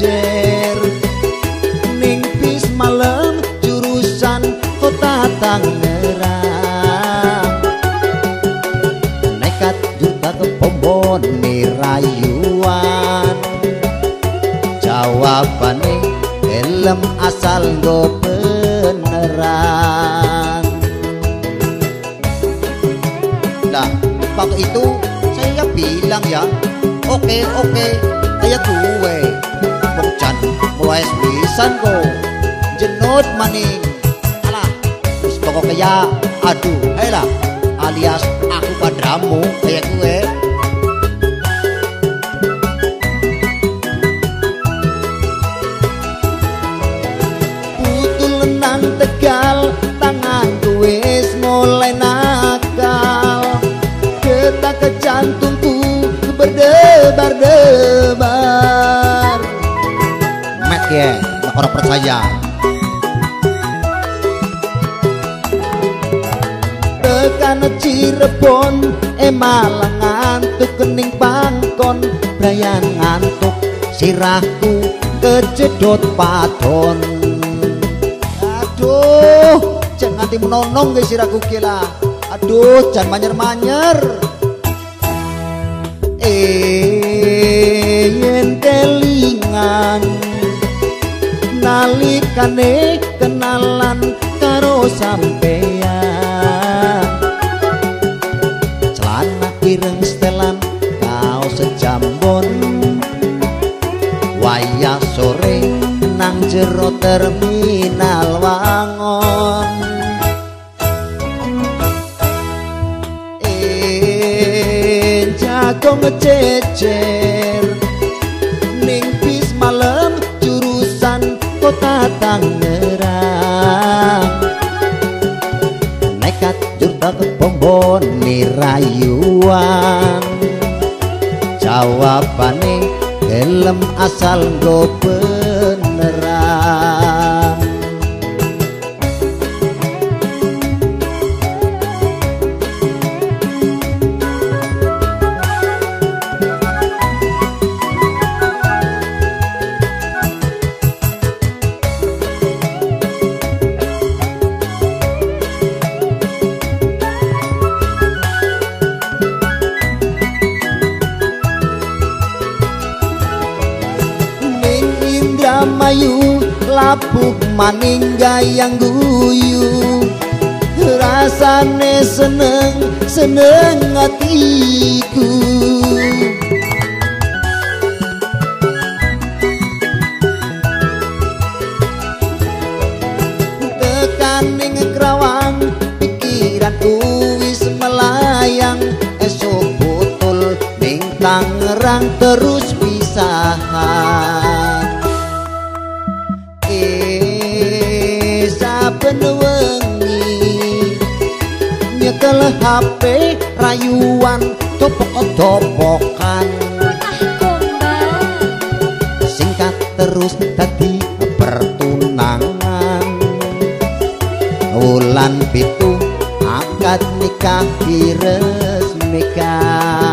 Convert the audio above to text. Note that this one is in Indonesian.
jejer ning bis malam jurusan kota Tangerang nekat juta ke pombon rayuan jawabane helm asal go beneran. Nah, waktu itu saya bilang ya, oke oke, kayak gue, bongcan mulai sepisan kok, jenut maning, alah, terus pokoknya ya, aduh, lah, alias aku padramu kayak gue. Putul nang tegal, tangan wis mulai nakal. Detak jantungku berdebar-debar Mat ya, tak orang percaya. Tekan Cirebon, eh malah ngantuk kening pangkon. Brayan ngantuk, sirahku kejedot padon. Aduh, jangan nganti menonong guys sirahku kila Aduh, jangan manyer-manyer Eh, yen kelingan Nalikane kenalan karo sampean Celana ireng setelan kaos sejambon. Wayah sore nang jero terminal wangon. Eh jago ngececer Tangerang Nekat jurta ke pombon nirayuan Jawabane helm asal gopeng Indramayu lapuk maning gayang guyu. Rasane seneng seneng hatiku tekaning kerawang pikiranku wis melayang. Esok botol ning Tangerang terus saben wengi. Nyekel HP rayuan topok-topokan singkat terus tadi pertunangan. Wulan pitu akad nikah diresmikan